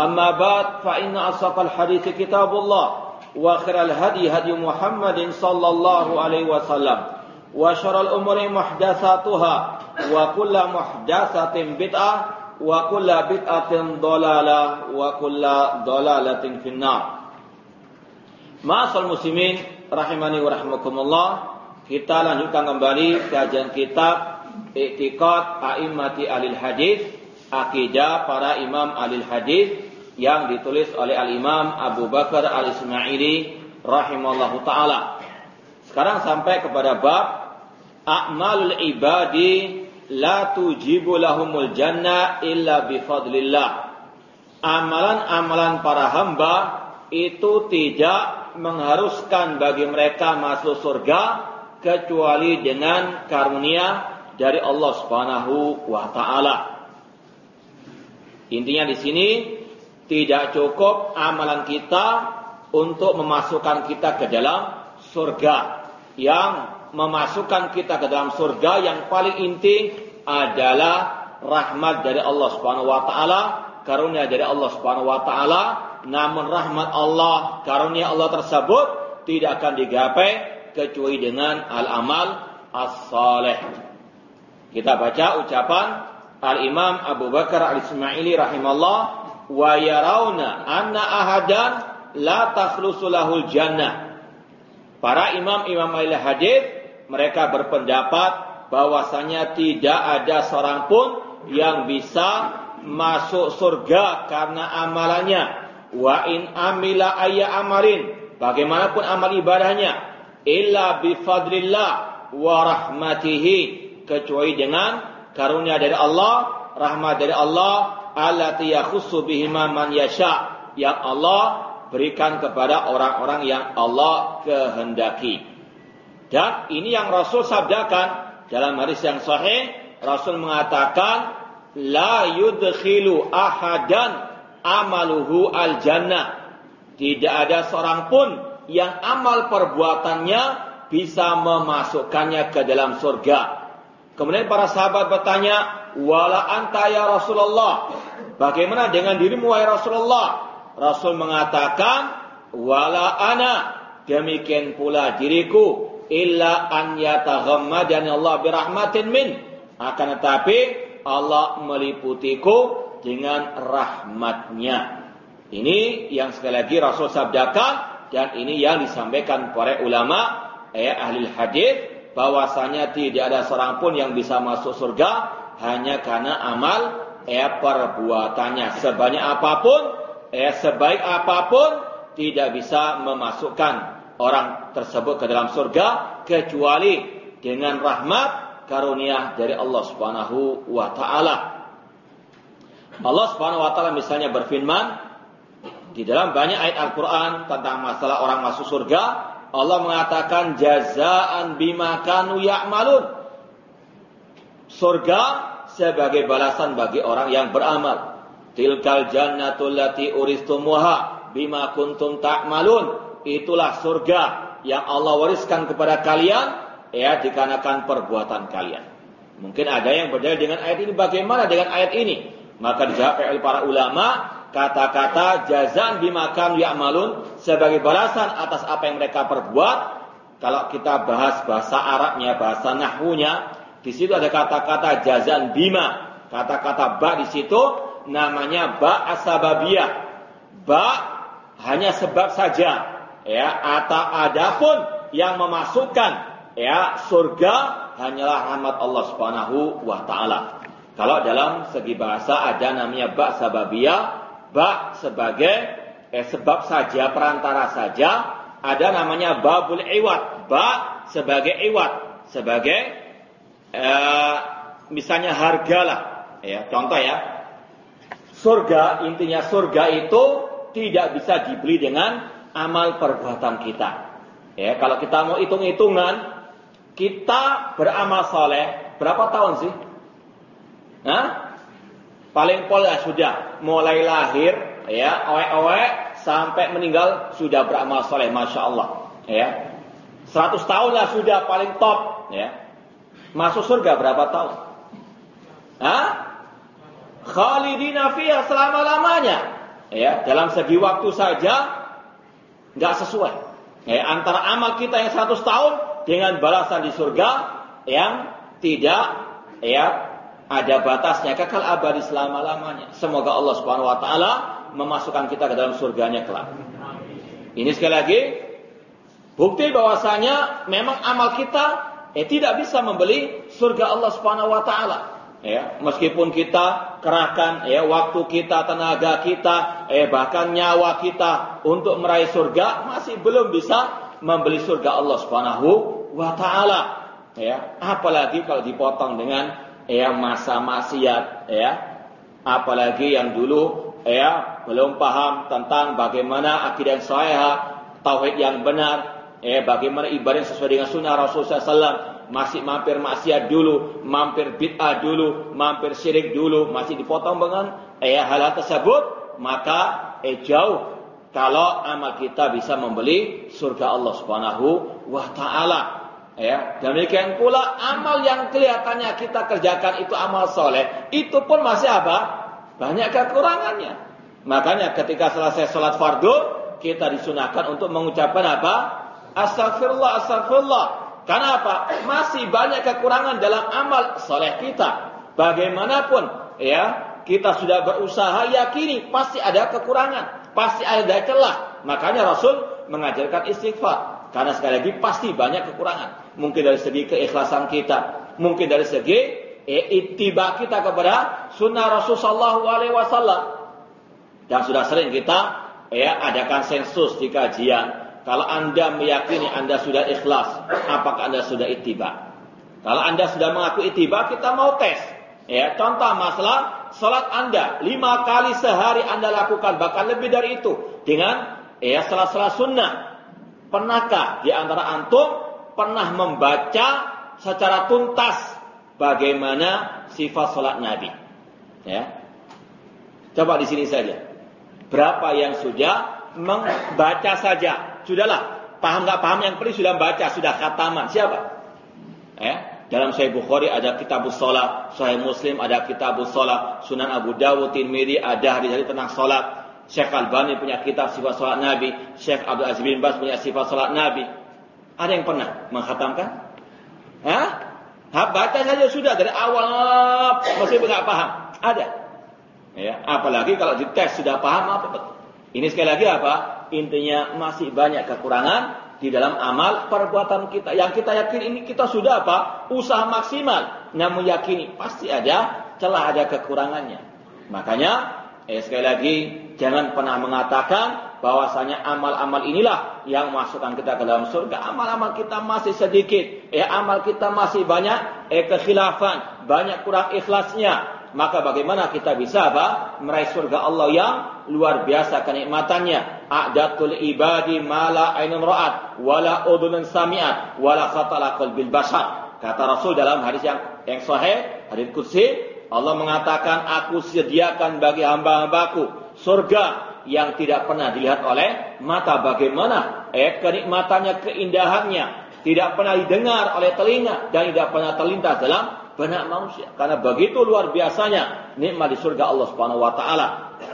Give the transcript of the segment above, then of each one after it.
أما بعد فإن أصدق الحديث كتاب الله وخير الهدي هدي محمد صلى الله عليه وسلم وشر الأمور محدثاتها وكل محدثة بدعة وكل بدعة ضلالة وكل ضلالة في النار. Ma'asal muslimin rahimani wa rahmakumullah kita lanjutkan kembali kajian kitab Iktiqad A'immati Alil akidah para imam alil hadis yang ditulis oleh al-imam Abu Bakar al-Ismaili rahimallahu taala. Sekarang sampai kepada bab a'malul ibadi la tujibu lahumul jannah illa bifadlillah. Amalan-amalan para hamba itu tidak mengharuskan bagi mereka masuk surga kecuali dengan karunia dari Allah Subhanahu wa taala. Intinya di sini tidak cukup amalan kita untuk memasukkan kita ke dalam surga. Yang memasukkan kita ke dalam surga yang paling inti adalah rahmat dari Allah Subhanahu wa taala, karunia dari Allah Subhanahu wa taala. Namun rahmat Allah, karunia Allah tersebut tidak akan digapai kecuali dengan al-amal as-saleh. Kita baca ucapan Al-Imam Abu Bakar Al-Ismaili rahimahullah wa yarawna anna ahadan la takhlusu lahul jannah. Para imam-imam ahli hadis mereka berpendapat bahwasanya tidak ada seorang pun yang bisa masuk surga karena amalannya. Wa in amila ayya amarin, bagaimanapun amal ibadahnya, illa bifadlillah wa rahmatihi, kecuali dengan karunia dari Allah, rahmat dari Allah, allati yakhussu man yasha, yang Allah berikan kepada orang-orang yang Allah kehendaki. Dan ini yang Rasul sabdakan dalam hadis yang sahih, Rasul mengatakan la yudkhilu ahadan amaluhu al. Tidak ada seorang pun yang amal perbuatannya bisa memasukkannya ke dalam surga. Kemudian para sahabat bertanya, "Wala anta ya Rasulullah?" Bagaimana dengan dirimu wahai Rasulullah? Rasul mengatakan, "Wala ana." Demikian pula diriku, illa an yataghammadani Allah birahmatin min. Akan tetapi Allah meliputiku dengan rahmatnya. Ini yang sekali lagi Rasul sabdakan dan ini yang disampaikan para ulama eh, ahli hadis bahwasanya tidak ada seorang pun yang bisa masuk surga hanya karena amal eh perbuatannya sebanyak apa pun eh sebaik apa pun tidak bisa memasukkan orang tersebut ke dalam surga kecuali dengan rahmat karunia dari Allah Subhanahu wa taala. Allah Subhanahu wa taala misalnya berfirman di dalam banyak ayat Al-Qur'an tentang masalah orang masuk surga, Allah mengatakan jazaan bima kanu ya'malun. Surga sebagai balasan bagi orang yang beramal. Tilkal jannatul lati uristumuha bima kuntum ta'malun. itulah surga yang Allah wariskan kepada kalian ya dikarenakan perbuatan kalian. Mungkin ada yang berdalil dengan ayat ini bagaimana dengan ayat ini? Maka dijawab oleh para ulama kata-kata jazan bimakam ya'malun sebagai balasan atas apa yang mereka perbuat. Kalau kita bahas bahasa Arabnya, bahasa nahwunya, di situ ada kata-kata jazan bima. Kata-kata ba di situ namanya ba asbabiyah. Ba hanya sebab saja ya atau adapun yang memasukkan ya surga hanyalah rahmat Allah Subhanahu wa taala. Kalau dalam segi bahasa ada namanya ba sababiyah, ba sebagai eh, sebab saja perantara saja, ada namanya babul iwat, ba sebagai iwat, sebagai eh, misalnya harga lah, ya contoh ya. Surga intinya surga itu tidak bisa dibeli dengan amal perbuatan kita. Ya, kalau kita mau hitung-hitungan, kita beramal soleh berapa tahun sih? Nah, paling pol ya sudah mulai lahir ya awek-awek sampai meninggal sudah beramal soleh, masya Allah. Ya, 100 tahun lah sudah paling top. Ya, masuk surga berapa tahun? Hah? Khalidina fiyah selama-lamanya. Ya, dalam segi waktu saja nggak sesuai. Ya, antara amal kita yang 100 tahun dengan balasan di surga yang tidak ya ada batasnya kekal abadi selama-lamanya. Semoga Allah Subhanahu wa taala memasukkan kita ke dalam surganya kelak. Ini sekali lagi bukti bahwasanya memang amal kita eh tidak bisa membeli surga Allah Subhanahu wa taala. Ya, meskipun kita kerahkan ya waktu kita, tenaga kita, eh bahkan nyawa kita untuk meraih surga masih belum bisa membeli surga Allah Subhanahu wa taala. Ya, apalagi kalau dipotong dengan ya masa maksiat ya. Apalagi yang dulu ya belum paham tentang bagaimana akidah sahih, tauhid yang benar, ya bagaimana ibadah sesuai dengan sunnah Rasulullah SAW masih mampir maksiat dulu, mampir bid'ah dulu, mampir syirik dulu, masih dipotong dengan eh, hal tersebut, maka eh, jauh kalau amal kita bisa membeli surga Allah Subhanahu wa taala. Ya, demikian pula amal yang kelihatannya kita kerjakan itu amal soleh, itu pun masih apa? Banyak kekurangannya. Makanya ketika selesai sholat fardu, kita disunahkan untuk mengucapkan apa? Astagfirullah, astagfirullah. Karena apa? Masih banyak kekurangan dalam amal soleh kita. Bagaimanapun, ya kita sudah berusaha yakini pasti ada kekurangan, pasti ada celah. Makanya Rasul mengajarkan istighfar. Karena sekali lagi pasti banyak kekurangan. Mungkin dari segi keikhlasan kita, mungkin dari segi eh, ittiba kita kepada sunnah Rasulullah SAW. Dan sudah sering kita ya adakan sensus di kajian kalau Anda meyakini Anda sudah ikhlas, apakah Anda sudah ittiba? Kalau Anda sudah mengaku ittiba, kita mau tes. Ya, contoh masalah salat Anda lima kali sehari Anda lakukan, bahkan lebih dari itu dengan ya salah-salah sunnah. Pernahkah di antara antum pernah membaca secara tuntas bagaimana sifat salat Nabi? Ya. Coba di sini saja. Berapa yang sudah membaca saja sudahlah. Paham nggak paham yang penting sudah baca, sudah khataman. Siapa? Eh, dalam Sahih Bukhari ada kitab sholat, Sahih Muslim ada kitab sholat, Sunan Abu Dawud, Tirmidzi ada hadis-hadis tentang sholat. Syekh Albani punya kitab sifat sholat Nabi, Syekh Abdul Aziz bin Bas punya sifat sholat Nabi. Ada yang pernah menghatamkan? Hah? Baca saja sudah dari awal masih nggak paham. Ada. Ya, apalagi kalau dites sudah paham apa betul. Ini sekali lagi apa? intinya masih banyak kekurangan di dalam amal perbuatan kita. Yang kita yakin ini kita sudah apa? Usaha maksimal. Namun yakini pasti ada celah ada kekurangannya. Makanya eh, sekali lagi jangan pernah mengatakan bahwasanya amal-amal inilah yang masukkan kita ke dalam surga. Amal-amal kita masih sedikit, eh amal kita masih banyak eh kekhilafan, banyak kurang ikhlasnya, maka bagaimana kita bisa apa? Meraih surga Allah yang luar biasa kenikmatannya. A'datul ibadi mala ainun ra'at wala udhunun sami'at wala khatala qalbil bashar. Kata Rasul dalam hadis yang yang sahih, hadis kursi, Allah mengatakan aku sediakan bagi hamba-hambaku surga yang tidak pernah dilihat oleh mata. Bagaimana? Eh, kenikmatannya, keindahannya. Tidak pernah didengar oleh telinga. Dan tidak pernah terlintas dalam benak manusia. Karena begitu luar biasanya nikmat di surga Allah Subhanahu wa taala.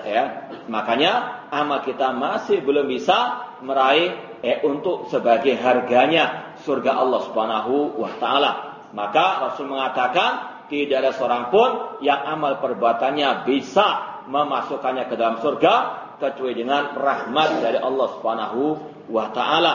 Ya, makanya amal kita masih belum bisa meraih eh, untuk sebagai harganya surga Allah Subhanahu wa taala. Maka Rasul mengatakan tidak ada seorang pun yang amal perbuatannya bisa memasukkannya ke dalam surga kecuali dengan rahmat dari Allah Subhanahu wa taala.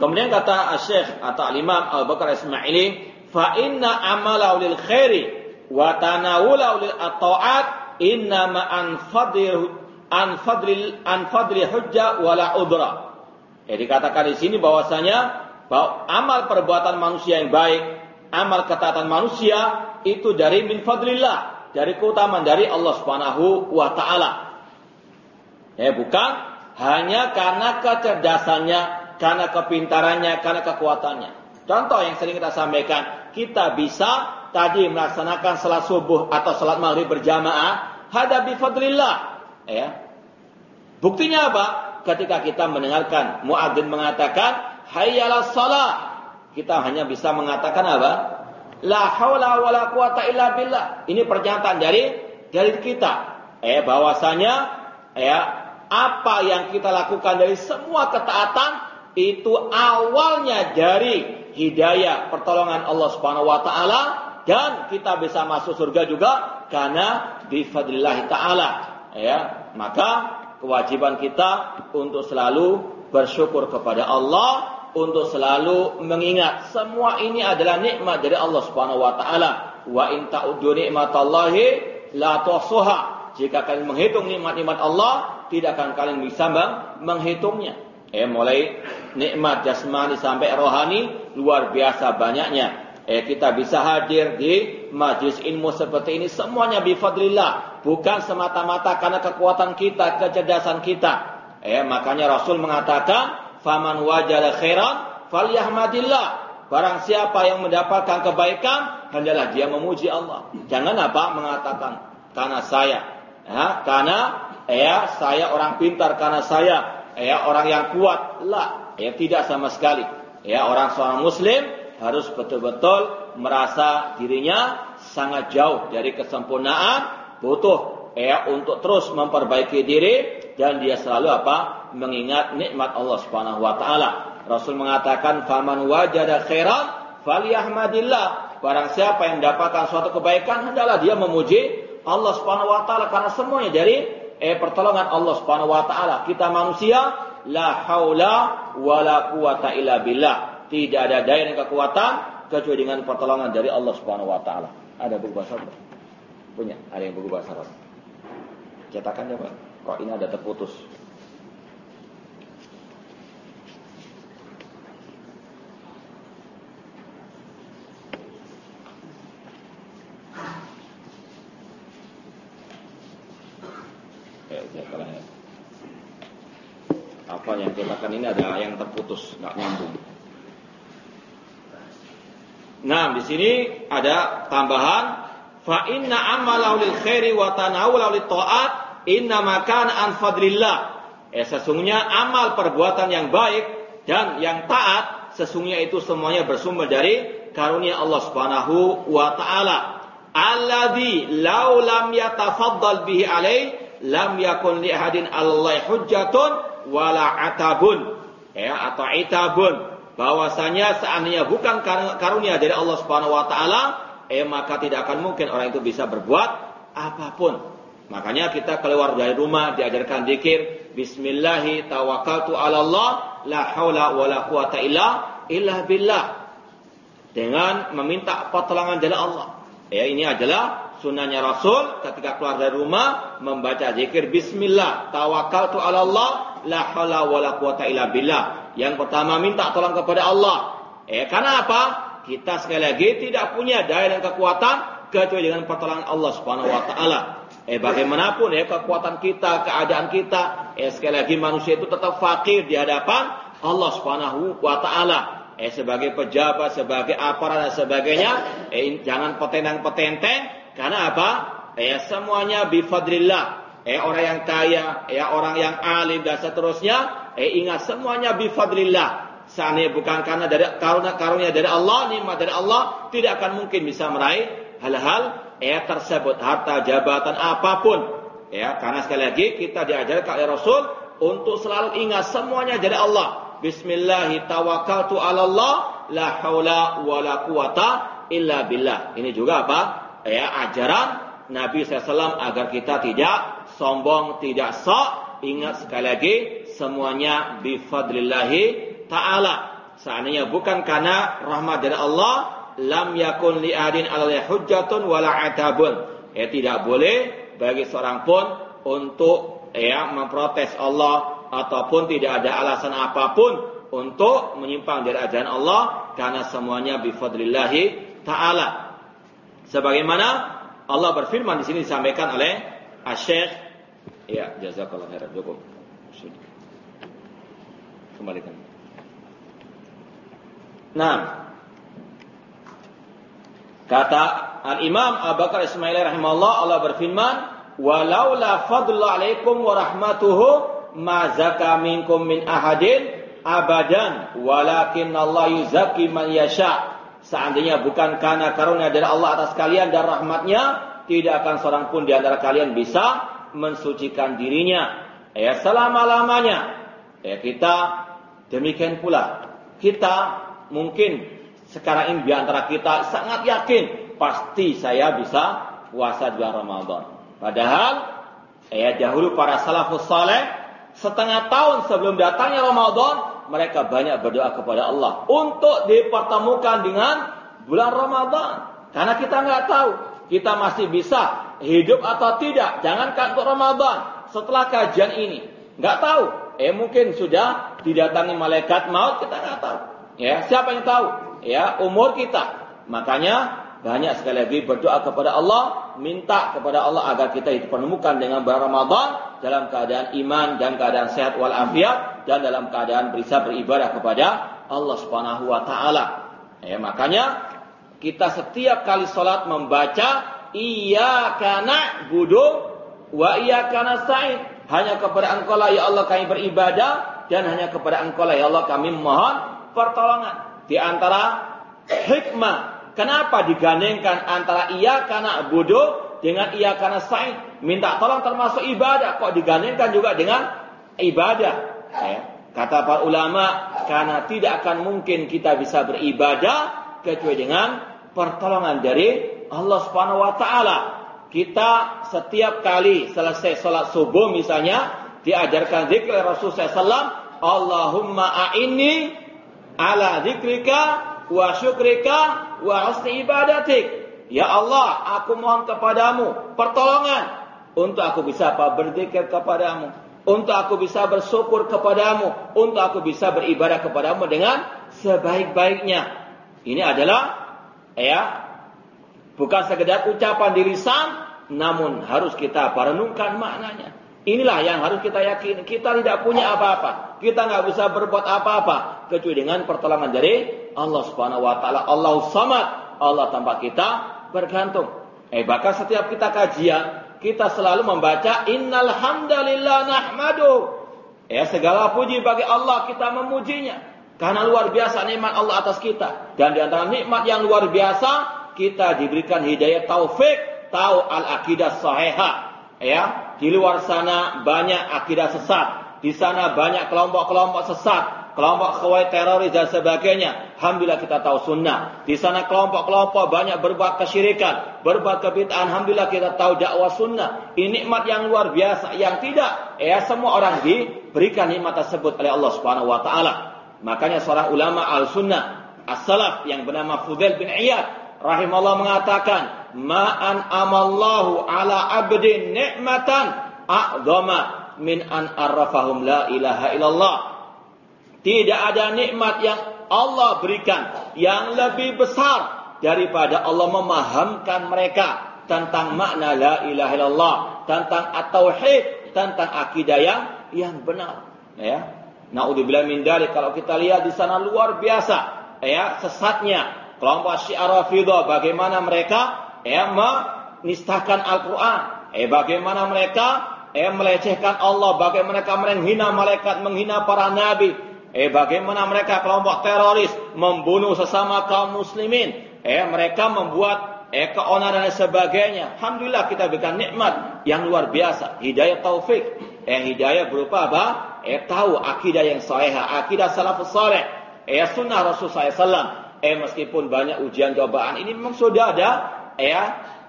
Kemudian kata Syekh atau Imam Abu Bakar Ismaili, fa inna amala lil khairi wa tanawula lil ataat inna ma an fadil an fadlil an fadli hujja wala udra. Jadi katakan di sini bahwasanya bahwa amal perbuatan manusia yang baik, amal ketaatan manusia itu dari min fadlillah, dari keutamaan dari Allah Subhanahu wa taala. Ya, bukan. Hanya karena kecerdasannya, karena kepintarannya, karena kekuatannya. Contoh yang sering kita sampaikan, kita bisa tadi melaksanakan salat subuh atau salat maghrib berjamaah hada bi fadlillah. Ya. Buktinya apa? Ketika kita mendengarkan muadzin mengatakan hayyalas salat. Kita hanya bisa mengatakan apa? La haula wala quwata illa billah. Ini pernyataan dari dari kita. Eh bahwasanya ya apa yang kita lakukan dari semua ketaatan itu awalnya dari hidayah pertolongan Allah Subhanahu wa taala dan kita bisa masuk surga juga karena bifadlillah taala ya. Maka kewajiban kita untuk selalu bersyukur kepada Allah untuk selalu mengingat semua ini adalah nikmat dari Allah Subhanahu wa taala. Wa in ta'uddu nikmatallahi la tuhsuha jika kalian menghitung nikmat-nikmat Allah tidak akan kalian bisa menghitungnya eh mulai nikmat jasmani sampai rohani luar biasa banyaknya. Eh kita bisa hadir di majlis ilmu seperti ini semuanya bifadlillah, bukan semata-mata karena kekuatan kita, kecerdasan kita. Eh makanya Rasul mengatakan, "Faman wajada khairan falyahmadillah." Barang siapa yang mendapatkan kebaikan, hendaklah dia memuji Allah. Jangan apa mengatakan karena saya, ya, karena ya saya orang pintar karena saya ya orang yang kuat lah ya tidak sama sekali. Ya, orang seorang muslim harus betul-betul merasa dirinya sangat jauh dari kesempurnaan, butuh ya untuk terus memperbaiki diri dan dia selalu apa? mengingat nikmat Allah Subhanahu wa taala. Rasul mengatakan faman wajada khairan. Barang siapa yang mendapatkan suatu kebaikan hendaklah dia memuji Allah Subhanahu wa taala karena semuanya dari eh pertolongan Allah Subhanahu wa taala. Kita manusia la haula wala quwata illa billah. Tidak ada daya dan kekuatan kecuali dengan pertolongan dari Allah Subhanahu wa taala. Ada buku bahasa Arab? Punya? Ada yang buku bahasa Arab? Cetakannya Pak. Kok ini ada terputus? apa dikatakan ini ada yang terputus, nggak nyambung. Nah, di sini ada tambahan fa inna amalahu lil khairi wa tanawulahu lit taat inna makan an fadlillah. Eh sesungguhnya amal perbuatan yang baik dan yang taat sesungguhnya itu semuanya bersumber dari karunia Allah Subhanahu wa taala. Alladzi law lam yatafaddal bihi alaih lam yakun li ahadin Allah hujjatun wala atabun. Ya atau itabun. Bahwasanya seandainya bukan karunia dari Allah Subhanahu wa taala eh maka tidak akan mungkin orang itu bisa berbuat apa pun. Makanya kita keluar dari rumah diajarkan zikir bismillahi tawakkaltu ala Allah la haula wala quwata illa illa billah. Dengan meminta pertolongan dari Allah. Ya ini adalah sunnahnya Rasul ketika keluar dari rumah membaca zikir bismillah tawakkaltu ala Allah la haula wala quwata illa billah. Yang pertama minta tolong kepada Allah. Eh karena apa? Kita sekali lagi tidak punya daya dan kekuatan kecuali dengan pertolongan Allah Subhanahu wa taala. Eh bagaimanapun ya kekuatan kita, keadaan kita, eh sekali lagi manusia itu tetap fakir di hadapan Allah Subhanahu wa taala. Eh sebagai pejabat, sebagai aparat dan sebagainya, eh jangan petentang-petenteng karena apa? Eh semuanya bifadrillah eh orang yang kaya, ya orang yang alim dan seterusnya, eh ingat semuanya bifadlillah. Seandainya bukan karena dari karunia karunia dari Allah, nikmat dari Allah, tidak akan mungkin bisa meraih hal-hal eh tersebut, harta, jabatan apa pun. Ya, karena sekali lagi kita diajarkan oleh Rasul untuk selalu ingat semuanya dari Allah. Bismillah tawakkaltu 'ala Allah, la haula wala quwata illa billah. Ini juga apa? Ya, ajaran Nabi SAW agar kita tidak sombong, tidak sok. Ingat sekali lagi, semuanya bifadlillahi ta'ala. Seandainya bukan karena rahmat dari Allah, lam yakun li adin alaihi hujjatun wala. Ya tidak boleh bagi seorang pun untuk ya memprotes Allah ataupun tidak ada alasan apa pun untuk menyimpang dari ajaran Allah karena semuanya bifadlillahi taala. Sebagaimana Allah berfirman di sini disampaikan oleh Asy-Syaikh Ya, jazakallah khairan. Cukup. Kembalikan. Nah, kata Al-Imam Abu Bakar Ismail rahimahullah Allah berfirman, "Walau la fadlu alaikum wa rahmatuhu ma zaka minkum min ahadin abadan, walakin Allah yuzaki man yasha." Seandainya bukan karena karunia dari Allah atas kalian dan rahmatnya, tidak akan seorang pun di antara kalian bisa mensucikan dirinya ya selama-lamanya. Ya kita demikian pula kita mungkin sekarang ini di antara kita sangat yakin pasti saya bisa puasa bulan Ramadan. Padahal ya dahulu para salafus saleh setengah tahun sebelum datangnya Ramadan mereka banyak berdoa kepada Allah untuk dipertemukan dengan bulan Ramadan. Karena kita nggak tahu kita masih bisa hidup atau tidak. Jangankan untuk Ramadan. Setelah kajian ini. Nggak tahu. Eh mungkin sudah didatangi malaikat maut. Kita nggak tahu. Ya, siapa yang tahu? Ya, umur kita. Makanya banyak sekali lagi berdoa kepada Allah, minta kepada Allah agar kita dipertemukan dengan bulan Ramadan dalam keadaan iman dan keadaan sehat walafiat dan dalam keadaan bisa beribadah kepada Allah Subhanahu wa taala. Ya, makanya kita setiap kali sholat membaca Iyyaka na'budu wa iyyaka nasta'in. Hanya kepada Engkau lah ya Allah kami beribadah dan hanya kepada Engkau lah ya Allah kami mohon pertolongan. Di antara hikmah kenapa digandengkan antara iyyaka na'budu dengan iyyaka nasta'in? Minta tolong termasuk ibadah kok digandengkan juga dengan ibadah. Ya. Kata para ulama, karena tidak akan mungkin kita bisa beribadah kecuali dengan pertolongan dari Allah Subhanahu wa taala. Kita setiap kali selesai salat subuh misalnya diajarkan zikir Rasul SAW, Allahumma a'inni ala zikrika wa syukrika wa husni ibadatik. Ya Allah, aku mohon kepadamu pertolongan untuk aku bisa apa berzikir kepadamu, untuk aku bisa bersyukur kepadamu, untuk aku bisa beribadah kepadamu dengan sebaik-baiknya. Ini adalah ya Bukan sekedar ucapan di lisan, namun harus kita perenungkan maknanya. Inilah yang harus kita yakini. Kita tidak punya apa-apa. Kita nggak bisa berbuat apa-apa kecuali dengan pertolongan dari Allah Subhanahu wa taala. Allah Samad. Allah tanpa kita bergantung. Eh bahkan setiap kita kajian, kita selalu membaca innal hamdalillah nahmadu. Ya segala puji bagi Allah kita memujinya. Karena luar biasa nikmat Allah atas kita. Dan di antara nikmat yang luar biasa kita diberikan hidayah taufik, tahu al-akidah sahihah. Ya, di luar sana banyak akidah sesat. Di sana banyak kelompok-kelompok sesat, kelompok khawarij teroris dan sebagainya. Alhamdulillah kita tahu sunnah. Di sana kelompok-kelompok banyak berbuat kesyirikan, berbuat kebid'ahan. Alhamdulillah kita tahu dakwah sunnah. Ini nikmat yang luar biasa yang tidak ya semua orang diberikan nikmat tersebut oleh Allah Subhanahu wa taala. Makanya seorang ulama al-sunnah as-salaf yang bernama Fudail bin Iyad rahimahullah mengatakan, "Ma'an amallahu ala abdin ni'matan a'zama min an arrafahum la ilaha illallah." Tidak ada nikmat yang Allah berikan yang lebih besar daripada Allah memahamkan mereka tentang makna la ilaha illallah, tentang at-tauhid, tentang akidah yang yang benar, ya. Naudzubillah min dalik kalau kita lihat di sana luar biasa ya sesatnya kelompok Syiah Rafidah bagaimana mereka ya menistakan Al-Qur'an. Eh bagaimana mereka eh melecehkan Allah, bagaimana mereka menghina malaikat, menghina para nabi, eh bagaimana mereka kelompok teroris membunuh sesama kaum muslimin, eh mereka membuat eh dan sebagainya. Alhamdulillah kita berikan nikmat yang luar biasa, hidayah taufik. Eh hidayah berupa apa? Eh tahu akidah yang sahih, akidah salafus saleh, eh sunnah Rasul SAW. Eh meskipun banyak ujian cobaan ini memang sudah ada ya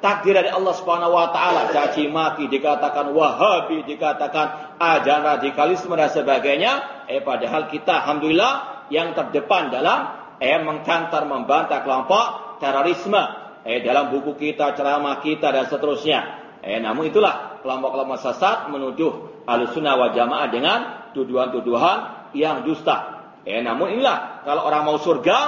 takdir dari Allah Subhanahu wa taala, caci maki dikatakan wahabi, dikatakan ajaran radikalisme dan sebagainya, eh padahal kita alhamdulillah yang terdepan dalam eh mengkantar membantah kelompok terorisme eh dalam buku kita, ceramah kita dan seterusnya. Eh namun itulah kelompok-kelompok sesat menuduh Ahlussunnah wal Jamaah dengan tuduhan-tuduhan yang dusta. Eh namun inilah kalau orang mau surga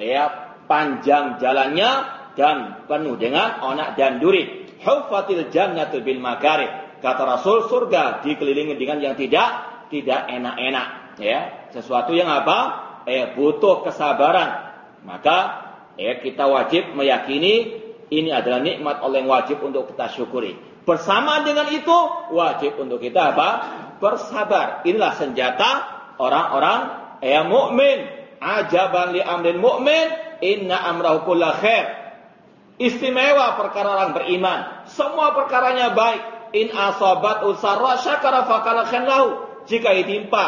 ya panjang jalannya dan penuh dengan onak dan duri. Hufatil jannatu bil makari. Kata Rasul surga dikelilingi dengan yang tidak tidak enak-enak, ya. Sesuatu yang apa? Eh butuh kesabaran. Maka eh kita wajib meyakini ini adalah nikmat Allah yang wajib untuk kita syukuri. Bersama dengan itu wajib untuk kita apa? Bersabar. Inilah senjata orang-orang yang mukmin. Ajaban li amrin mukmin, inna amrahu kullu khair. Istimewa perkara orang beriman. Semua perkaranya baik. In asabat usarra syakara fakala lahu. Jika ditimpa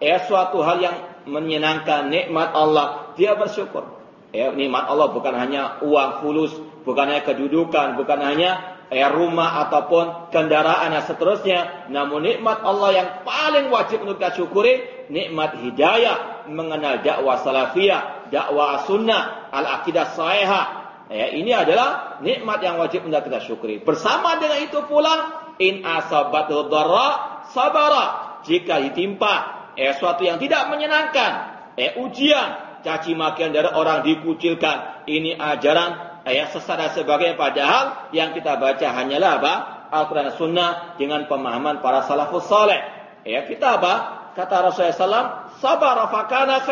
ya suatu hal yang menyenangkan nikmat Allah, dia bersyukur. Ya, nikmat Allah bukan hanya uang fulus, bukan hanya kedudukan, bukan hanya ya, rumah ataupun kendaraan dan seterusnya. Namun nikmat Allah yang paling wajib untuk kita syukuri, nikmat hidayah, mengenal dakwah salafiyah, dakwah sunnah, al-aqidah sahihah, Ya, ini adalah nikmat yang wajib untuk kita syukuri. Bersama dengan itu pula, in asabatu dharra sabara. Jika ditimpa eh, suatu yang tidak menyenangkan, eh ujian, caci makian dari orang dikucilkan, ini ajaran eh, sesat dan sebagainya. Padahal yang kita baca hanyalah apa? Al-Quran Sunnah dengan pemahaman para salafus saleh. Ya, kita apa? Kata Rasulullah SAW, sabar fakana.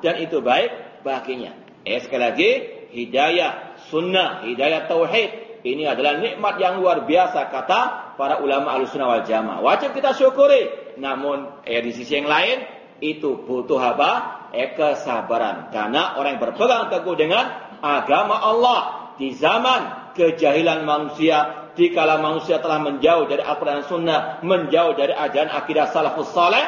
Dan itu baik baginya. Eh, sekali lagi, hidayah sunnah, hidayah tauhid. Ini adalah nikmat yang luar biasa kata para ulama al-sunnah wal jamaah. Wajib kita syukuri. Namun eh, di sisi yang lain itu butuh apa? Eh, kesabaran. Karena orang yang berpegang teguh dengan agama Allah di zaman kejahilan manusia, di kala manusia telah menjauh dari Al-Quran Sunnah, menjauh dari ajaran akidah salafus saleh,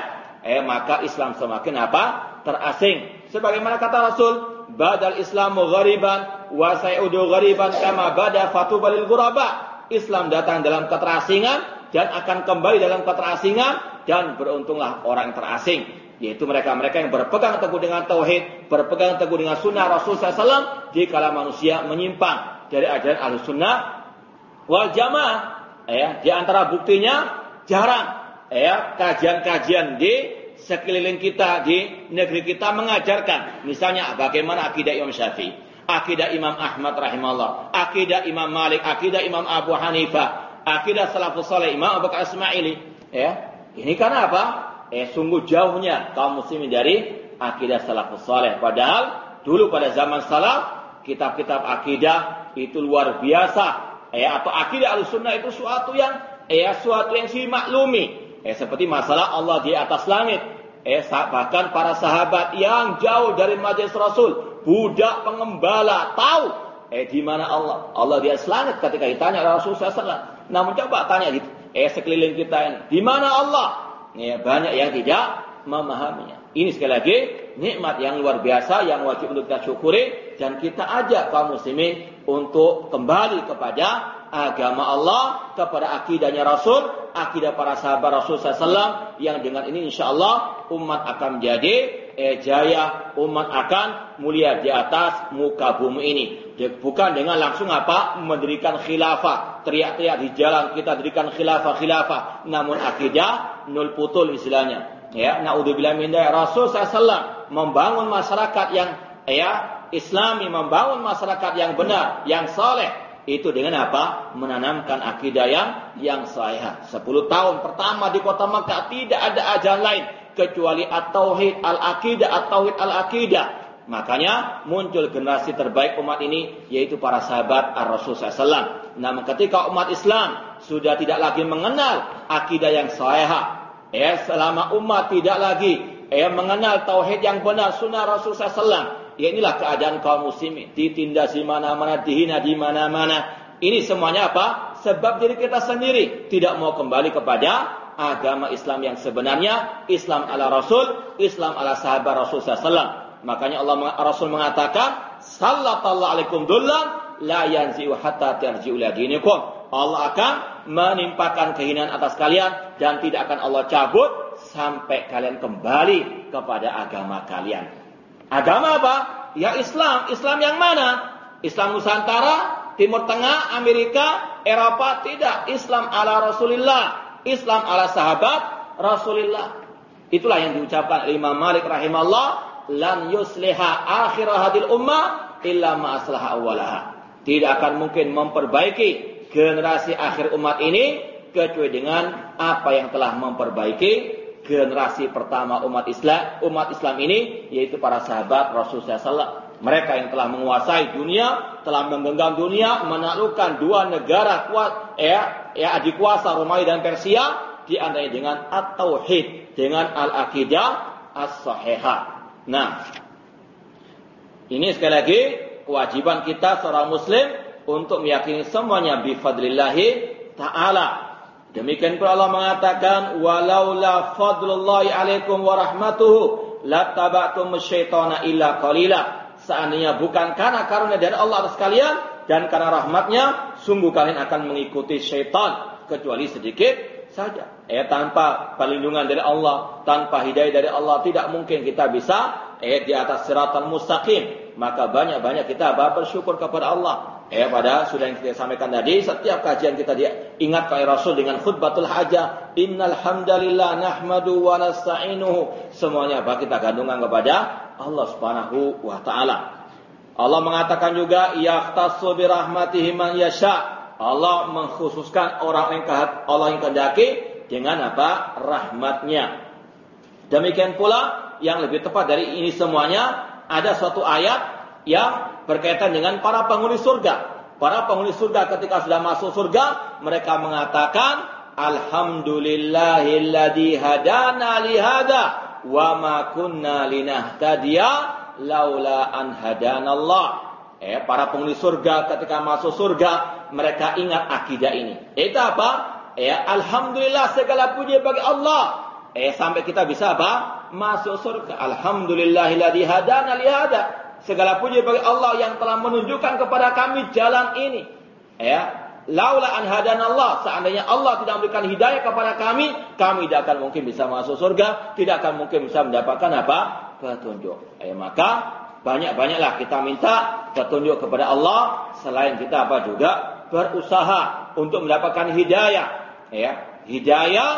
eh maka Islam semakin apa? Terasing. Sebagaimana kata Rasul, badal Islamu ghariban wa sayudu ghariban kama bada fatubalil ghuraba. Islam datang dalam keterasingan dan akan kembali dalam keterasingan dan beruntunglah orang terasing yaitu mereka-mereka yang berpegang teguh dengan tauhid, berpegang teguh dengan sunnah Rasul SAW di kala manusia menyimpang dari ajaran ahlu sunnah wal jamaah. Ya, di antara buktinya jarang ya kajian-kajian di sekeliling kita di negeri kita mengajarkan misalnya bagaimana akidah Imam Syafi'i, akidah Imam Ahmad rahimahullah, akidah Imam Malik, akidah Imam Abu Hanifah, akidah salafus saleh Imam Abu Bakar Ismaili, ya. Ini karena apa? Eh sungguh jauhnya kaum muslimin dari akidah salafus saleh. Padahal dulu pada zaman salaf kitab-kitab akidah itu luar biasa. Eh atau akidah al-sunnah itu suatu yang eh suatu yang si maklumi. Eh seperti masalah Allah di atas langit Eh, bahkan para sahabat yang jauh dari majelis Rasul, budak pengembala tahu eh di mana Allah. Allah di atas ketika ditanya Rasul SAW. Namun coba tanya gitu, eh sekeliling kita ini, di mana Allah? Ya, banyak yang tidak memahaminya. Ini sekali lagi nikmat yang luar biasa yang wajib untuk kita syukuri dan kita ajak kaum muslimin untuk kembali kepada agama Allah, kepada akidahnya Rasul, akidah para sahabat Rasul SAW, yang dengan ini insya Allah umat akan menjadi eh, jaya, umat akan mulia di atas muka bumi ini. Bukan dengan langsung apa? Mendirikan khilafah, teriak-teriak di jalan kita dirikan khilafah-khilafah, namun akidah nul putul istilahnya. Ya, naudzubillah min Rasul SAW membangun masyarakat yang ya Islami, membangun masyarakat yang benar, yang soleh, itu dengan apa? Menanamkan akidah yang yang sahih. Sepuluh tahun pertama di kota Makkah tidak ada ajaran lain kecuali at-tauhid al-aqidah at-tauhid al-aqidah. Makanya muncul generasi terbaik umat ini yaitu para sahabat Ar-Rasul SAW. Namun ketika umat Islam sudah tidak lagi mengenal akidah yang sahih, ya selama umat tidak lagi ya mengenal tauhid yang benar sunnah Rasul SAW, ya inilah keadaan kaum muslimin ditindas di mana-mana, dihina di mana-mana. Ini semuanya apa? Sebab diri kita sendiri tidak mau kembali kepada agama Islam yang sebenarnya, Islam ala Rasul, Islam ala sahabat Rasul SAW. Makanya Allah Rasul mengatakan, Sallallahu alaikum dullan la yanzi'u hatta tarji'u dinikum. Allah akan menimpakan kehinaan atas kalian dan tidak akan Allah cabut sampai kalian kembali kepada agama kalian. Agama apa? Ya Islam. Islam yang mana? Islam Nusantara, Timur Tengah, Amerika, Eropa tidak. Islam ala Rasulullah. Islam ala sahabat Rasulullah. Itulah yang diucapkan Imam Malik rahimahullah, lan yusliha akhir hadil ummah illa ma aslaha awalaha. Tidak akan mungkin memperbaiki generasi akhir umat ini kecuali dengan apa yang telah memperbaiki generasi pertama umat Islam umat Islam ini yaitu para sahabat Rasulullah SAW. Mereka yang telah menguasai dunia, telah menggenggam dunia, menaklukkan dua negara kuat, ya, ya adik kuasa Romawi dan Persia, di antaranya dengan at-tauhid, dengan al-aqidah as-sahihah. Nah, ini sekali lagi kewajiban kita seorang muslim untuk meyakini semuanya bifadlillahi ta'ala. Demikian pula Allah mengatakan walaula fadlullahi alaikum wa rahmatuhu lattaba'tum syaitana illa qalila seandainya bukan karena karunia dari Allah atas kalian dan karena rahmatnya, sungguh kalian akan mengikuti syaitan kecuali sedikit saja. Eh tanpa perlindungan dari Allah, tanpa hidayah dari Allah tidak mungkin kita bisa eh di atas siratan mustaqim. Maka banyak-banyak kita bersyukur kepada Allah. Eh pada sudah yang kita sampaikan tadi, setiap kajian kita diingat oleh Rasul dengan khutbatul hajah, innal hamdalillah nahmadu wa nasta'inuhu. Semuanya apa kita gandungan kepada Allah Subhanahu wa taala. Allah mengatakan juga yahtassu bi rahmatihi man yasha. Allah mengkhususkan orang yang Allah yang kehendaki dengan apa? rahmatnya. Demikian pula yang lebih tepat dari ini semuanya ada suatu ayat yang berkaitan dengan para penghuni surga. Para penghuni surga ketika sudah masuk surga, mereka mengatakan Alhamdulillahilladzi hadana li hada wa ma kunna linahtadiya laula an hadanallah. Eh, para penghuni surga ketika masuk surga mereka ingat akidah ini. Itu apa? Eh, alhamdulillah segala puji bagi Allah. Eh, sampai kita bisa apa? Masuk surga. Alhamdulillahilladzi hadana li hada. Segala puji bagi Allah yang telah menunjukkan kepada kami jalan ini. Ya, Laula an Allah, seandainya Allah tidak memberikan hidayah kepada kami, kami tidak akan mungkin bisa masuk surga, tidak akan mungkin bisa mendapatkan apa? petunjuk. Eh, maka banyak-banyaklah kita minta petunjuk kepada Allah selain kita apa juga berusaha untuk mendapatkan hidayah. Ya, hidayah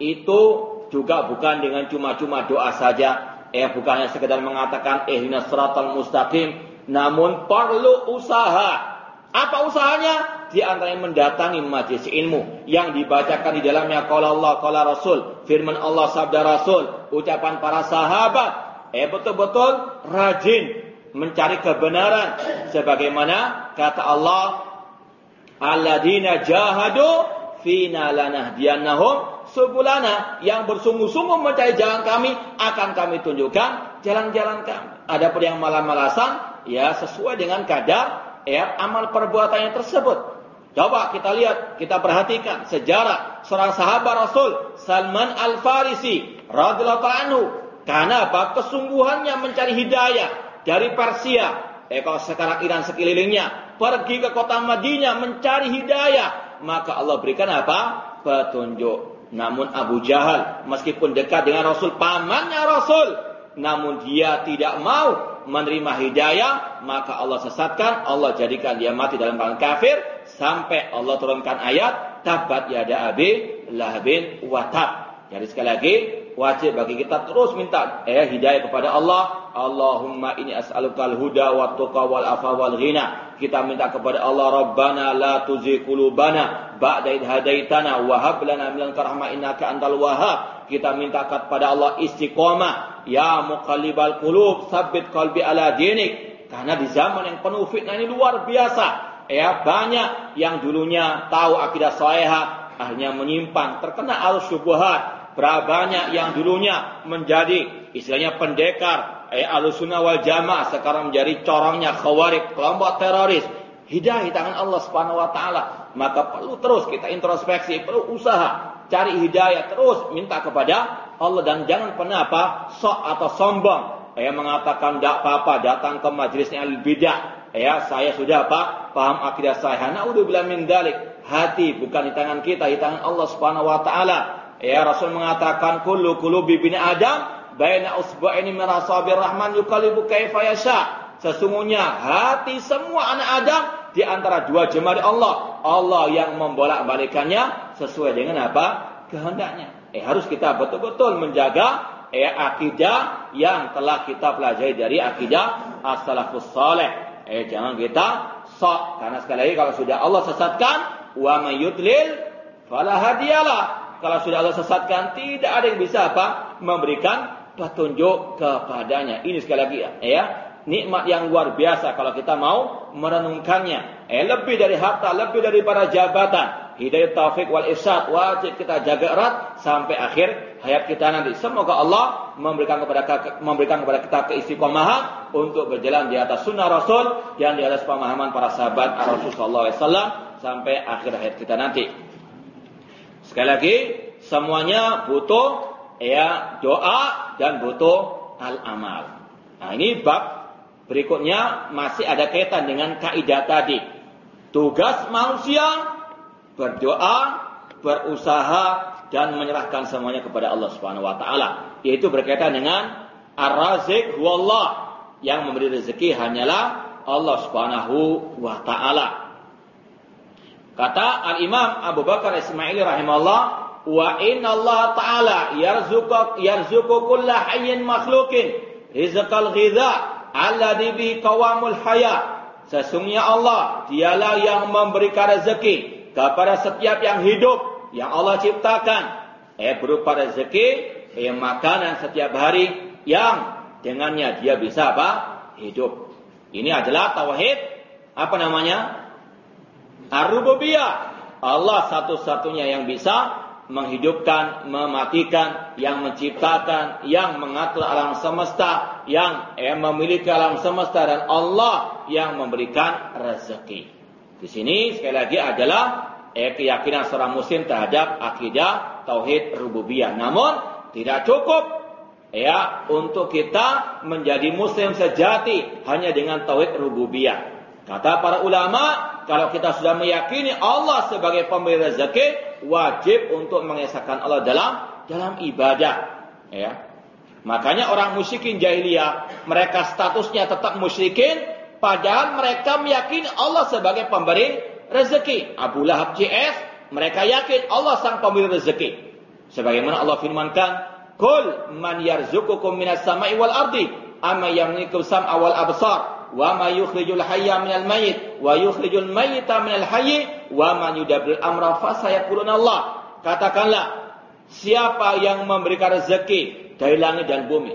itu juga bukan dengan cuma-cuma doa saja, eh bukan hanya sekedar mengatakan eh siratal mustaqim, namun perlu usaha. Apa usahanya? di antara yang mendatangi majlis ilmu. Yang dibacakan di dalamnya qala Allah qala Rasul, firman Allah sabda Rasul, ucapan para sahabat, eh betul-betul rajin mencari kebenaran. Sebagaimana kata Allah alladzina jahadu fina lanahdiyannahum subulana yang bersungguh-sungguh mencari jalan kami akan kami tunjukkan jalan-jalan kami. Adapun yang malas-malasan ya sesuai dengan kadar ya amal perbuatannya tersebut. Coba kita lihat, kita perhatikan sejarah seorang sahabat Rasul Salman Al Farisi radhiyallahu anhu. Karena apa? Kesungguhannya mencari hidayah dari Persia. Eh kalau sekarang Iran sekelilingnya pergi ke kota Madinah mencari hidayah, maka Allah berikan apa? Petunjuk. Namun Abu Jahal meskipun dekat dengan Rasul pamannya Rasul, namun dia tidak mau menerima hidayah, maka Allah sesatkan, Allah jadikan dia mati dalam keadaan kafir sampai Allah turunkan ayat tabat yada abi lahabin watab. Jadi sekali lagi wajib bagi kita terus minta eh, hidayah kepada Allah. Allahumma ini as'alukal huda wa tuqa wal afa wal ghina. Kita minta kepada Allah Rabbana la tuzigh qulubana ba'da id hadaitana wa hab lana min rahmah innaka antal wahhab. Kita minta kepada Allah istiqomah Ya muqallibal qulub, sabbit qalbi ala dinik. Karena di zaman yang penuh fitnah ini luar biasa. Ya, banyak yang dulunya tahu akidah salehah, akhirnya menyimpang, terkena arus syubhat. Berapa banyak yang dulunya menjadi istilahnya pendekar, eh alusunah wal jamaah sekarang menjadi corongnya khawarij, kelompok teroris. Hidayah di tangan Allah Subhanahu wa taala. Maka perlu terus kita introspeksi, perlu usaha, cari hidayah terus minta kepada Allah dan jangan pernah apa sok atau sombong. Ya mengatakan tidak apa-apa datang ke majelisnya al bidah. Ya saya sudah apa paham akidah saya. Naudzubillah min dalik. Hati bukan di tangan kita, di tangan Allah Subhanahu wa taala. Ya Rasul mengatakan kullu qulubi bin Adam baina usba'ini min asabir rahman yuqallibu kaifa yasha. Sesungguhnya hati semua anak Adam di antara dua jemari Allah. Allah yang membolak-balikannya sesuai dengan apa? kehendaknya. Eh harus kita betul-betul menjaga eh akidah yang telah kita pelajari dari akidah as-salafus saleh. Eh jangan kita sok karena sekali lagi kalau sudah Allah sesatkan wa mayyudlil fala hadiyalah. Kalau sudah Allah sesatkan tidak ada yang bisa apa? memberikan petunjuk kepadanya. Ini sekali lagi ya nikmat yang luar biasa kalau kita mau merenungkannya. Eh lebih dari harta, lebih dari para jabatan, hidayah taufik wal irsyad wajib kita jaga erat sampai akhir hayat kita nanti. Semoga Allah memberikan kepada memberikan kepada kita keistiqomahan untuk berjalan di atas sunnah Rasul dan di atas pemahaman para sahabat Rasul sallallahu alaihi wasallam sampai akhir hayat kita nanti. Sekali lagi, semuanya butuh ya doa dan butuh al-amal. Nah, ini bab Berikutnya masih ada kaitan dengan kaidah tadi. Tugas manusia berdoa, berusaha dan menyerahkan semuanya kepada Allah Subhanahu wa taala. Yaitu berkaitan dengan Ar-Razik wallah yang memberi rezeki hanyalah Allah Subhanahu wa taala. Kata Al-Imam Abu Bakar Ismaili rahimahullah, "Wa inna Allah taala yarzuqu yarzuqu kulla hayyin makhluqin rizqal ghidha alladhi bi qawamul haya. Sesungguhnya Allah dialah yang memberikan rezeki kepada setiap yang hidup yang Allah ciptakan. Eh berupa rezeki, eh makanan setiap hari yang dengannya dia bisa apa? Hidup. Ini adalah tauhid apa namanya? Ar-rububiyah. Allah satu-satunya yang bisa menghidupkan, mematikan, yang menciptakan, yang mengatur alam semesta, yang eh, memiliki alam semesta dan Allah yang memberikan rezeki. Di sini sekali lagi adalah eh, keyakinan seorang muslim terhadap akidah tauhid rububiyah. Namun tidak cukup ya untuk kita menjadi muslim sejati hanya dengan tauhid rububiyah. Kata para ulama, kalau kita sudah meyakini Allah sebagai pemberi rezeki, wajib untuk mengesahkan Allah dalam dalam ibadah. Ya. Makanya orang musyrikin jahiliyah, mereka statusnya tetap musyrikin, padahal mereka meyakini Allah sebagai pemberi rezeki. Abu Lahab CS, mereka yakin Allah sang pemberi rezeki. Sebagaimana Allah firmankan, "Qul man yarzuqukum minas sama'i wal ardi, amma yamliku sam'a wal absar." Wa ma yukhrijul hayya minal mayyit wa yukhrijul mayyita minal hayyi wa man yudabbirul amra fa sayaquluna Allah. Katakanlah, siapa yang memberikan rezeki dari langit dan bumi?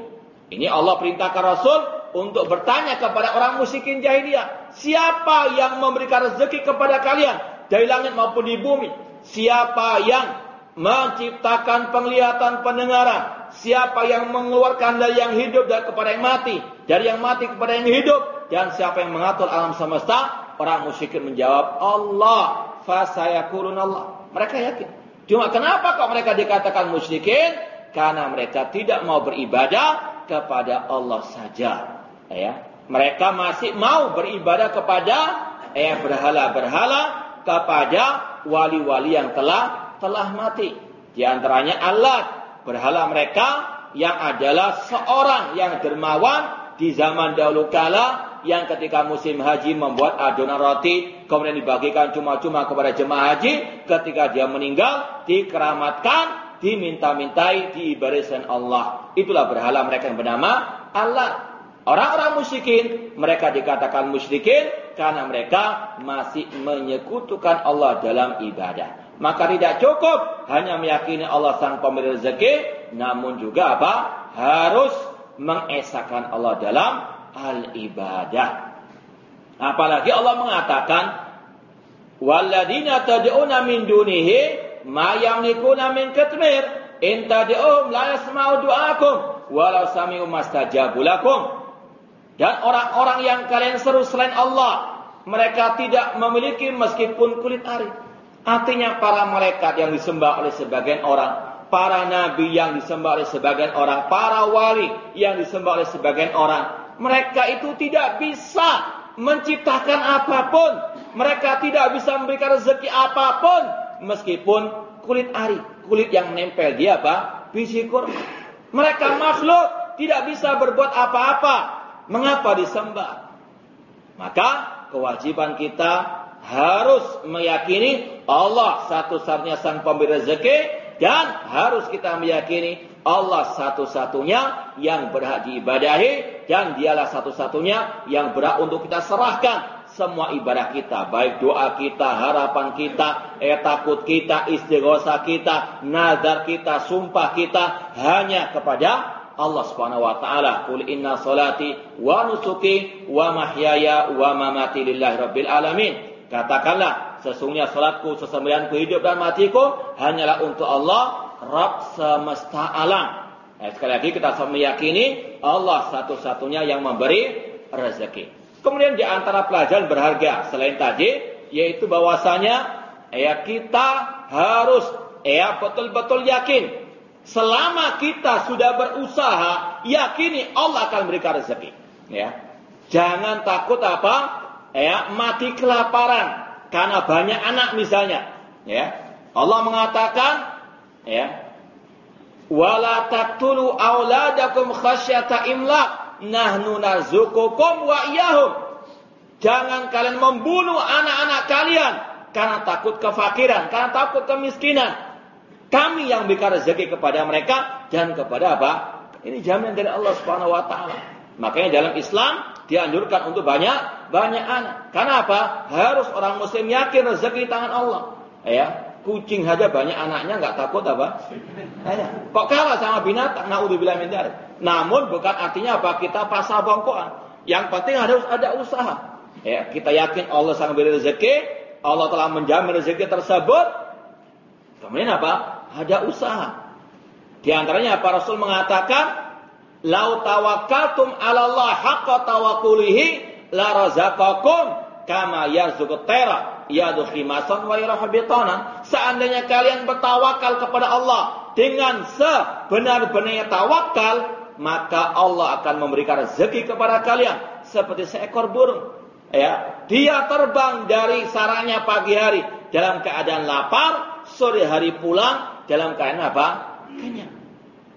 Ini Allah perintahkan Rasul untuk bertanya kepada orang musyrikin jahiliyah, siapa yang memberikan rezeki kepada kalian dari langit maupun di bumi? Siapa yang menciptakan penglihatan pendengaran? Siapa yang mengeluarkan dari yang hidup dan kepada yang mati, dari yang mati kepada yang hidup? Dan siapa yang mengatur alam semesta? Orang musyrikin menjawab, Allah. Fasayakurun Allah. Mereka yakin. Cuma kenapa kok mereka dikatakan musyrikin? Karena mereka tidak mau beribadah kepada Allah saja. Ya. Mereka masih mau beribadah kepada eh, berhala-berhala kepada wali-wali yang telah telah mati. Di antaranya Allah, berhala mereka yang adalah seorang yang dermawan di zaman dahulu kala yang ketika musim haji membuat adonan roti kemudian dibagikan cuma-cuma kepada jemaah haji ketika dia meninggal dikeramatkan diminta-mintai diibarisan Allah. Itulah berhala mereka yang bernama Allah. Orang-orang musyrikin mereka dikatakan musyrikin karena mereka masih menyekutukan Allah dalam ibadah. Maka tidak cukup hanya meyakini Allah sang pemberi rezeki namun juga apa? Harus mengesahkan Allah dalam al-ibadah. Apalagi Allah mengatakan Walladzina tad'una min dunihi ma yamlikuna min katmir in tad'um la yasma'u du'akum walau sami'u mastajabu lakum. Dan orang-orang yang kalian seru selain Allah, mereka tidak memiliki meskipun kulit ari. Artinya para malaikat yang disembah oleh sebagian orang, para nabi yang disembah oleh sebagian orang, para wali yang disembah oleh sebagian orang, mereka itu tidak bisa menciptakan apa pun. Mereka tidak bisa memberikan rezeki apa pun. Meskipun kulit ari. Kulit yang nempel dia apa? Biji kurma. Mereka makhluk. Tidak bisa berbuat apa-apa. Mengapa disembah? Maka kewajiban kita harus meyakini Allah satu-satunya sang pemberi rezeki dan harus kita meyakini Allah satu-satunya yang berhak diibadahi dan dialah satu-satunya yang berhak untuk kita serahkan semua ibadah kita, baik doa kita, harapan kita, eh, takut kita, istighosa kita, nazar kita, sumpah kita hanya kepada Allah Subhanahu wa taala. Qul inna salati wa nusuki wa mahyaya wa mamati lillahi rabbil alamin. Katakanlah Sesungguhnya salatku, sesembahanku, hidup dan matiku hanyalah untuk Allah, Rabb semesta alam. Eh, sekali lagi kita meyakini Allah satu-satunya yang memberi rezeki. Kemudian di antara pelajaran berharga selain tadi, yaitu bahwasanya ya kita harus ya betul-betul yakin selama kita sudah berusaha, yakini Allah akan memberikan rezeki. Ya. Jangan takut apa? Ya, mati kelaparan karena banyak anak misalnya, ya. Allah mengatakan, ya, wala taqtulu auladakum khasyata imlaq nahnu narzuqukum wa iyyahum. Jangan kalian membunuh anak-anak kalian karena takut kefakiran, karena takut kemiskinan. Kami yang berikan rezeki kepada mereka dan kepada apa? Ini jaminan dari Allah Subhanahu wa taala. Makanya dalam Islam dianjurkan untuk banyak banyak anak. Karena apa? Harus orang muslim yakin rezeki di tangan Allah. Ya, kucing saja banyak anaknya nggak takut apa? Ya. Kok kalah sama binatang? Naudzubillah min Namun bukan artinya apa? Kita pasal bongkoan. Yang penting harus ada usaha. Ya, kita yakin Allah sangat beri rezeki, Allah telah menjamin rezeki tersebut. Kemudian apa? Ada usaha. Di antaranya apa Rasul mengatakan Lau tawakkaltum 'ala Allah haqqa tawakkulihi la razaqakum kama yarzuqut tayra yadu khimasan wa yarhabitana. Seandainya kalian bertawakal kepada Allah dengan sebenar-benarnya tawakal, maka Allah akan memberikan rezeki kepada kalian seperti seekor burung. Ya, dia terbang dari sarangnya pagi hari dalam keadaan lapar, sore hari pulang dalam keadaan apa? Kenyang.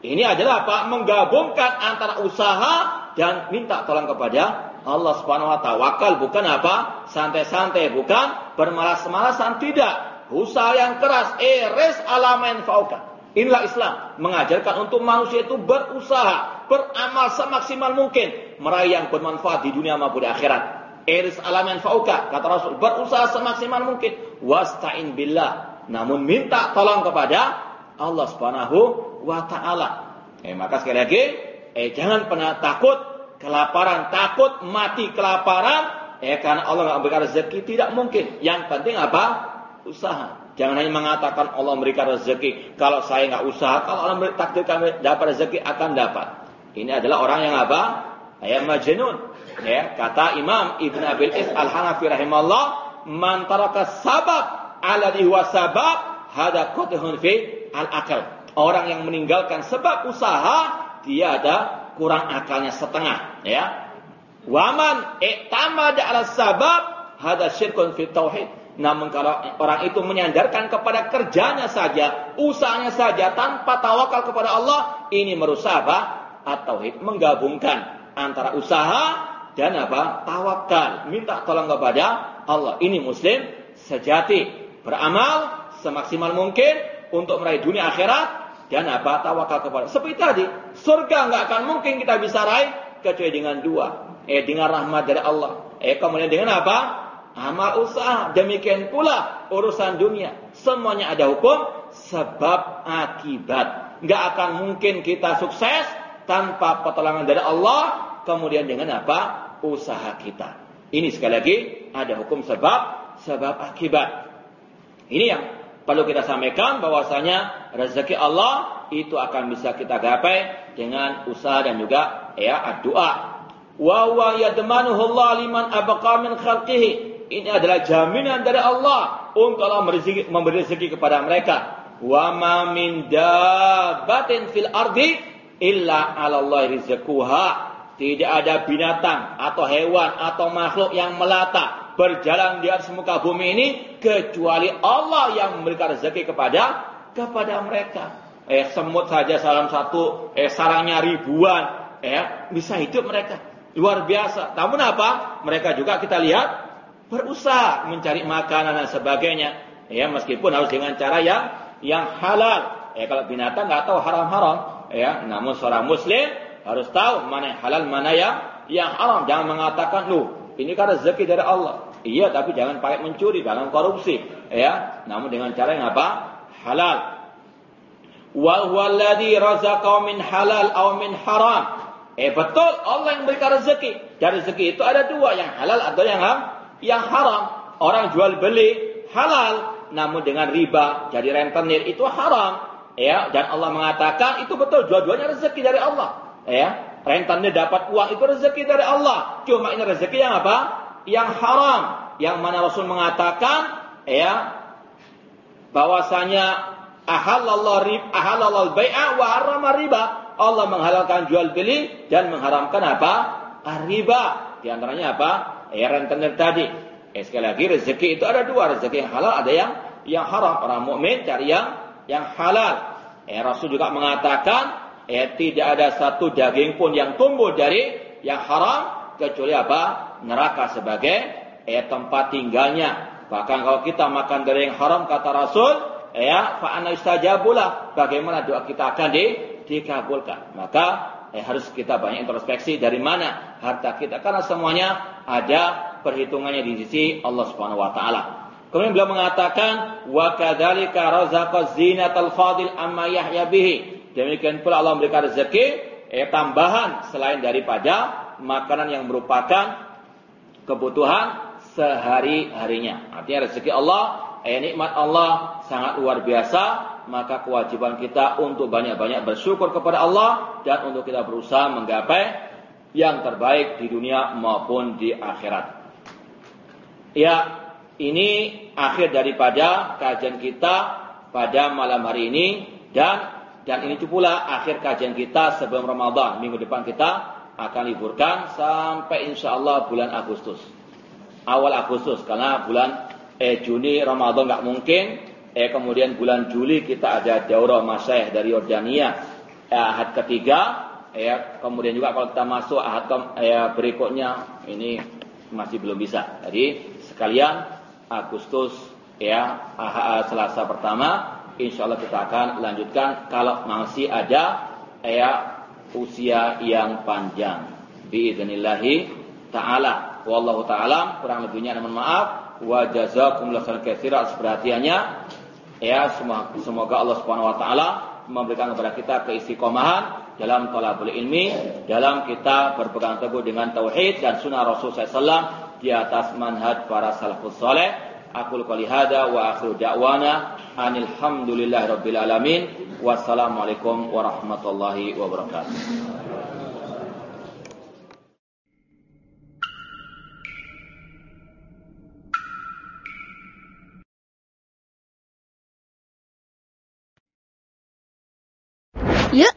Ini adalah apa? Menggabungkan antara usaha dan minta tolong kepada Allah Subhanahu wa taala. Wakal bukan apa? Santai-santai, bukan bermalas-malasan, tidak. Usaha yang keras, eres alamen fauka. Inilah Islam mengajarkan untuk manusia itu berusaha, beramal semaksimal mungkin, meraih yang bermanfaat di dunia maupun di akhirat. Eris alamen fauka, kata Rasul, berusaha semaksimal mungkin. Wasta'in billah. Namun minta tolong kepada Allah Subhanahu wa taala. Eh maka sekali lagi, eh jangan pernah takut kelaparan, takut mati kelaparan eh karena Allah nggak berikan rezeki tidak mungkin. Yang penting apa? Usaha. Jangan hanya mengatakan Allah memberikan rezeki. Kalau saya nggak usaha, kalau Allah takdirkan dapat rezeki akan dapat. Ini adalah orang yang apa? Ayat majnun. Ya, kata Imam Ibn Abil Is Al-Hanafi rahimahullah, "Man taraka sabab alladhi huwa sabab hada qadhun fi al-akal. Orang yang meninggalkan sebab usaha, dia ada kurang akalnya setengah. Ya. Waman i'tamada ala sabab, hada syirkun fi tauhid. Namun kalau orang itu menyandarkan kepada kerjanya saja, usahanya saja tanpa tawakal kepada Allah, ini merusak apa? At-tauhid menggabungkan antara usaha dan apa? Tawakal, minta tolong kepada Allah. Ini muslim sejati, beramal semaksimal mungkin untuk meraih dunia akhirat dan apa tawakal kepada. Seperti tadi, surga nggak akan mungkin kita bisa raih kecuali dengan dua, eh dengan rahmat dari Allah. Eh kemudian dengan apa? Amal usaha. Demikian pula urusan dunia. Semuanya ada hukum sebab akibat. Nggak akan mungkin kita sukses tanpa pertolongan dari Allah, kemudian dengan apa? Usaha kita. Ini sekali lagi ada hukum sebab, sebab akibat. Ini yang perlu kita sampaikan bahwasanya rezeki Allah itu akan bisa kita gapai dengan usaha dan juga ya doa. Wa wa Allah liman abqa min khalqihi. Ini adalah jaminan dari Allah untuk Allah memberi rezeki kepada mereka. Wa ma min dabbatin fil ardi illa 'ala Allah rizquha. Tidak ada binatang atau hewan atau makhluk yang melata berjalan di atas muka bumi ini kecuali Allah yang memberikan rezeki kepada kepada mereka. Eh semut saja salam satu, eh sarangnya ribuan, eh bisa hidup mereka. Luar biasa. Namun apa? Mereka juga kita lihat berusaha mencari makanan dan sebagainya. Ya, meskipun harus dengan cara yang yang halal. Ya, kalau binatang nggak tahu haram-haram, ya, namun seorang muslim harus tahu mana yang halal, mana yang yang haram. Jangan mengatakan, "Lu, ini kan rezeki dari Allah." Iya, tapi jangan pakai mencuri, jangan korupsi, ya. Namun dengan cara yang apa? Halal. Wa huwallazi razaqahu min halal aw min haram. Eh betul, Allah yang berikan rezeki. Dan rezeki itu ada dua, yang halal atau yang yang haram. Orang jual beli halal, namun dengan riba jadi rentenir itu haram. Ya, dan Allah mengatakan itu betul dua-duanya rezeki dari Allah. Ya, rentenir dapat uang itu rezeki dari Allah. Cuma ini rezeki yang apa? Yang haram. Yang mana Rasul mengatakan ya bahwasanya ahalallah rib ahalallah bai'a wa harrama riba. Allah menghalalkan jual beli dan mengharamkan apa? Riba. Di antaranya apa? Ya rentenir tadi. Eh, sekali lagi rezeki itu ada dua, rezeki yang halal ada yang yang haram. Orang mukmin cari yang yang halal. Eh, Rasul juga mengatakan eh, tidak ada satu daging pun yang tumbuh dari yang haram kecuali apa? Neraka sebagai eh, tempat tinggalnya. Bahkan kalau kita makan dari yang haram kata Rasul, ya fa'ana istajabulah. Bagaimana doa kita akan di, dikabulkan. Maka eh, harus kita banyak introspeksi dari mana harta kita karena semuanya ada perhitungannya di sisi Allah Subhanahu wa taala. Kemudian beliau mengatakan wa kadzalika razaqa zinatal fadil amma yahya bihi. Demikian pula Allah memberikan rezeki eh, tambahan selain daripada makanan yang merupakan kebutuhan sehari-harinya. Artinya rezeki Allah, eh, nikmat Allah sangat luar biasa, maka kewajiban kita untuk banyak-banyak bersyukur kepada Allah dan untuk kita berusaha menggapai yang terbaik di dunia maupun di akhirat. Ya, ini akhir daripada kajian kita pada malam hari ini dan dan ini pula akhir kajian kita sebelum Ramadan. Minggu depan kita akan liburkan sampai insya Allah bulan Agustus. Awal Agustus karena bulan eh, Juni Ramadan nggak mungkin. Eh, kemudian bulan Juli kita ada daurah masyayikh dari Yordania eh, ahad ketiga. Eh, kemudian juga kalau kita masuk ahad eh, berikutnya ini masih belum bisa. Jadi sekalian Agustus ya Selasa pertama insya Allah kita akan lanjutkan kalau masih ada ya usia yang panjang. Biidznillahi taala. Wallahu taala kurang lebihnya mohon maaf. Wa jazakumullahu khairan katsiran atas perhatiannya. Ya semoga Allah Subhanahu wa taala memberikan kepada kita keistiqomahan dalam thalabul ilmi dalam kita berpegang teguh dengan tauhid dan sunnah Rasul SAW di atas manhaj para salafus saleh. Aku qouli hada wa akhiru da'wana anil rabbil alamin. Wassalamualaikum warahmatullahi wabarakatuh. Yuk,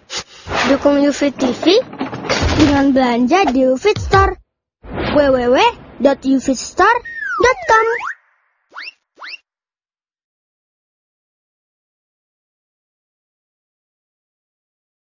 dukung UFIT TV dengan belanja di UFIT Store. www www.ufitstar.com